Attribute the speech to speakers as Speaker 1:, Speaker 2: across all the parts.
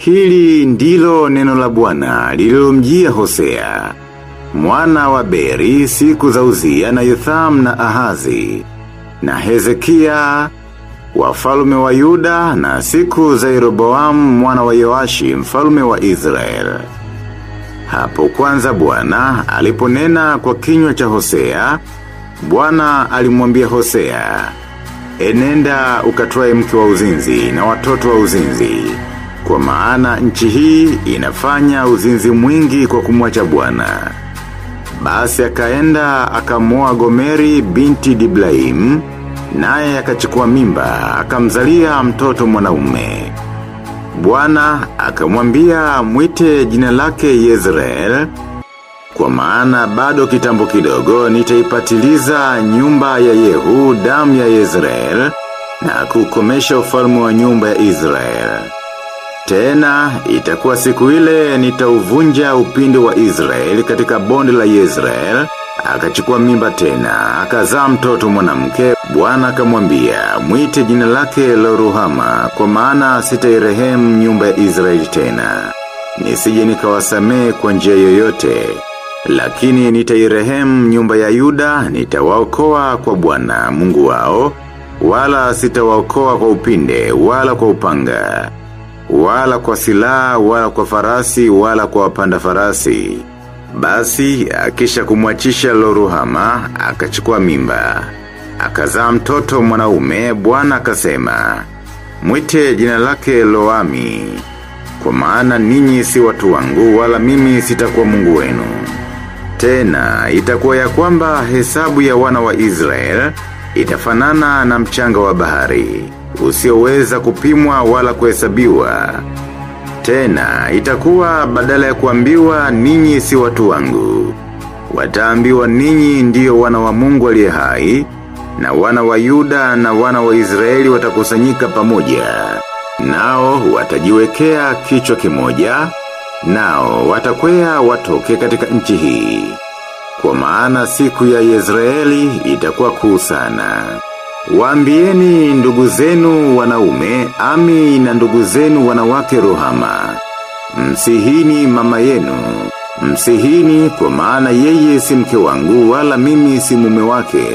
Speaker 1: Hili ndilo neno la bwana lililomjia Hosea. Mwana wa Beri siku za uzia na Yotham na Ahazi. Na Hezekia wafalume wa Yuda na siku za Yeroboamu mwana wa Yoashi mfalume wa Israel. Hapo kwanza bwana aliponena kwa kinywa cha Hosea, bwana alimwambia Hosea, enenda ukatwae mke wa uzinzi na watoto wa uzinzi. Kwa maana nchi hii inafanya uzinzi mwingi kwa kumwacha bwana. Basi akaenda akamoa Gomeri binti Diblaim, naye akachukua mimba, akamzalia mtoto mwanaume. Bwana akamwambia mwite jina lake Yezreel, kwa maana bado kitambo kidogo nitaipatiliza nyumba ya Yehu damu ya Yezreel na kukomesha ufalme wa nyumba ya Israel. Tena, itakuwa siku ile nitauvunja upinde wa Israel katika bonde la israel akachukua mimba tena, akazaa mtoto mwanamke, bwana akamwambia mwite jina lake Loruhama, kwa maana sitairehemu nyumba ya Israeli tena. Nisije nikawasamee kwa njia yoyote, lakini nitairehemu nyumba ya Yuda, nitawaokoa kwa bwana Mungu wao, wala sitawaokoa kwa upinde, wala kwa upanga wala kwa silaha, wala kwa farasi, wala kwa wapanda farasi. Basi, akisha kumwachisha Loruhama, akachukua mimba. Akazaa mtoto mwanaume, bwana akasema, mwite jina lake Loami, kwa maana ninyi si watu wangu, wala mimi sitakuwa mungu wenu. Tena, itakuwa ya kwamba hesabu ya wana wa Israel, itafanana na mchanga wa bahari usioweza kupimwa wala kuhesabiwa. Tena, itakuwa badala ya kuambiwa ninyi si watu wangu. Wataambiwa ninyi ndiyo wana wa mungu aliye hai, na wana wa Yuda na wana wa Israeli watakusanyika pamoja. Nao watajiwekea kichwa kimoja, nao watakwea watoke katika nchi hii. Kwa maana siku ya israeli itakuwa kuu sana. Waambieni ndugu zenu wanaume, ami na ndugu zenu wanawake rohama. Msihini mama yenu. Msihini kwa maana yeye si mke wangu wala mimi si mume wake.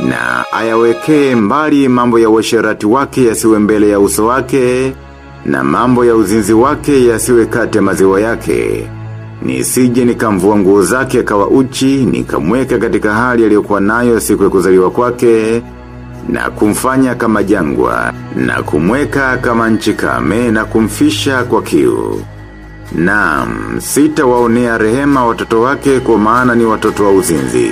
Speaker 1: Na ayawekee mbali mambo ya washerati wake yasiwe mbele ya uso wake, na mambo ya uzinzi wake yasiwe kate maziwa yake. Nisije nikamvua nguo zake kawa uchi, nikamweka katika hali aliyokuwa nayo siku ya kuzaliwa kwake, na kumfanya kama jangwa, na kumweka kama nchi kame, na kumfisha kwa kiu. Naam, sitawaonea rehema watoto wake kwa maana ni watoto wa uzinzi.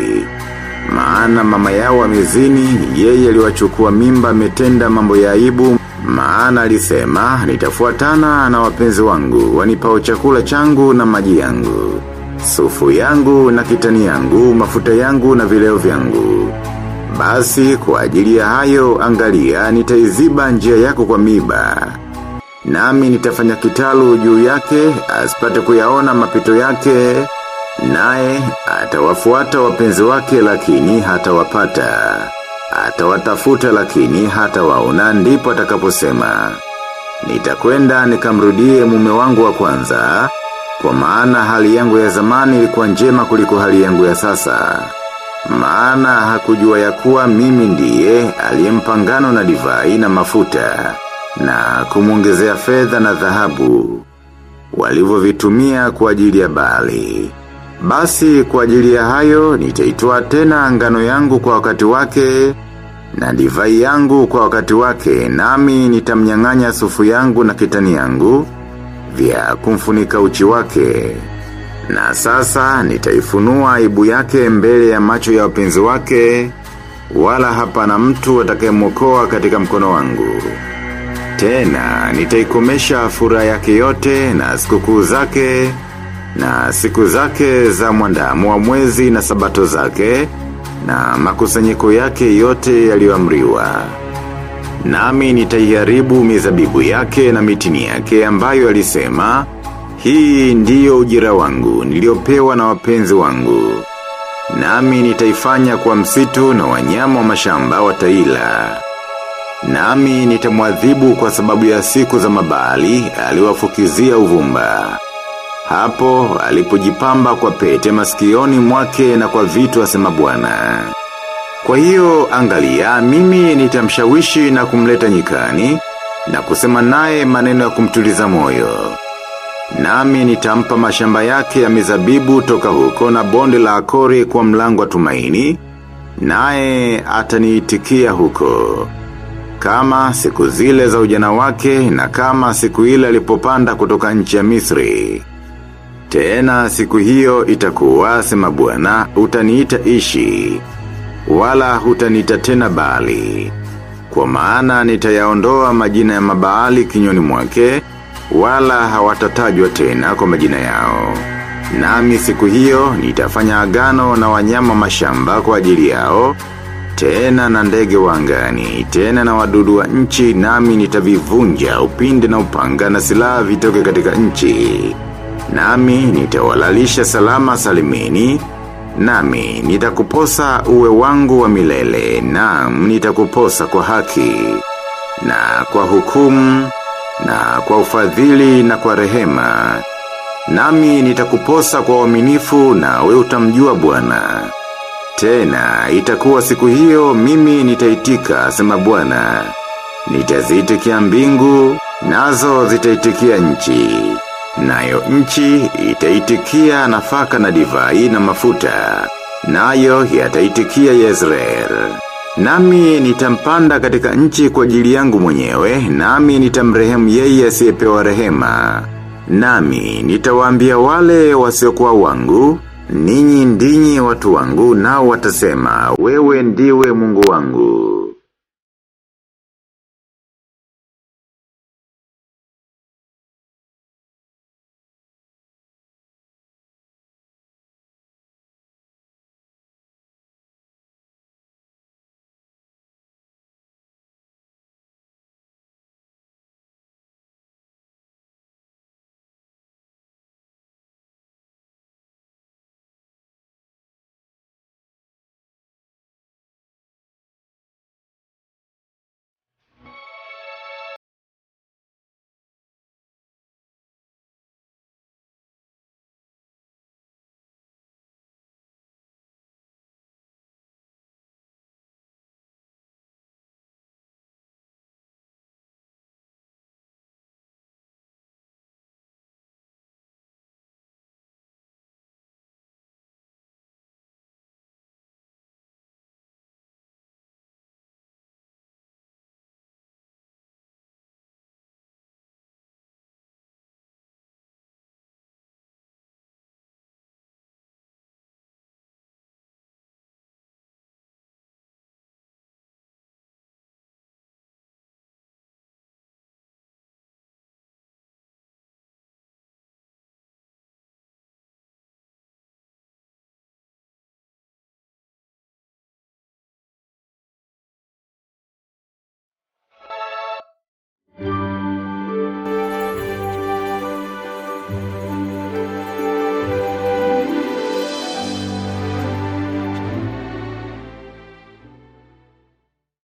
Speaker 1: Maana mama yao amezini, yeye aliwachukua mimba ametenda mambo ya aibu, maana alisema, nitafuatana na wapenzi wangu, wanipao chakula changu na maji yangu. Sufu yangu na kitani yangu, mafuta yangu na vileo vyangu. Basi kwa ajili ya hayo angalia nitaiziba njia yako kwa miba. Nami nitafanya kitalu juu yake, asipate kuyaona mapito yake, naye atawafuata wapenzi wake lakini hatawapata. Atawatafuta lakini hatawaona ndipo atakaposema. Nitakwenda nikamrudie mume wangu wa kwanza, kwa maana hali yangu ya zamani ilikuwa njema kuliko hali yangu ya sasa. Maana hakujua ya kuwa mimi ndiye aliyempangano na divai na mafuta na kumwongezea fedha na dhahabu walivyovitumia kwa ajili ya bali. Basi kwa ajili ya hayo nitaitoa tena angano yangu kwa wakati wake na divai yangu kwa wakati wake nami nitamnyang'anya sufu yangu na kitani yangu vya kumfunika uchi wake. Na sasa nitaifunua aibu yake mbele ya macho ya wapenzi wake, wala hapana mtu atakayemwokoa katika mkono wangu. Tena nitaikomesha furaha yake yote na sikukuu zake, na siku zake za mwandamo wa mwezi na sabato zake, na makusanyiko yake yote yaliyoamriwa. Nami nitaiharibu mizabibu yake na mitini yake ambayo alisema, hii ndiyo ujira wangu, niliopewa na wapenzi wangu. Nami nitaifanya kwa msitu na wanyama wa mashamba wataila. Nami nitamwadhibu kwa sababu ya siku za mabali aliwafukizia uvumba. Hapo alipojipamba kwa pete masikioni mwake na kwa vitu asema bwana. Kwa hiyo angalia mimi nitamshawishi na kumleta nyikani na kusema naye maneno ya kumtuliza moyo. Nami nitampa mashamba yake ya mizabibu toka huko na bonde la akori kwa mlango wa tumaini, naye ataniitikia huko. Kama siku zile za ujana wake na kama siku ile alipopanda kutoka nchi ya Misri. Tena siku hiyo itakuwa sema bwana utaniita ishi. Wala hutaniita tena bali. Kwa maana nitayaondoa majina ya mabaali kinyoni mwake, wala hawatatajwa tena kwa majina yao. Nami siku hiyo nitafanya agano na wanyama mashamba kwa ajili yao, tena na ndege wangani, tena na wadudu wa nchi nami nitavivunja upinde na upanga na silaha vitoke katika nchi. Nami nitawalalisha salama salimini, nami nitakuposa uwe wangu wa milele, nami nitakuposa kwa haki, na kwa hukumu, na kwa ufadhili na kwa rehema. Nami nitakuposa kwa uaminifu na we utamjua bwana. Tena, itakuwa siku hiyo mimi nitaitika, sema bwana. Nitaziitikia mbingu, nazo zitaitikia nchi. Nayo nchi itaitikia nafaka na divai na mafuta. Nayo yataitikia Yezreel. Nami nitampanda katika nchi kwa ajili yangu mwenyewe, nami nitamrehemu yeye asiyepewa rehema. Nami nitawaambia wale wasiokuwa wangu, ninyi ndinyi watu wangu nao watasema, wewe ndiwe mungu wangu.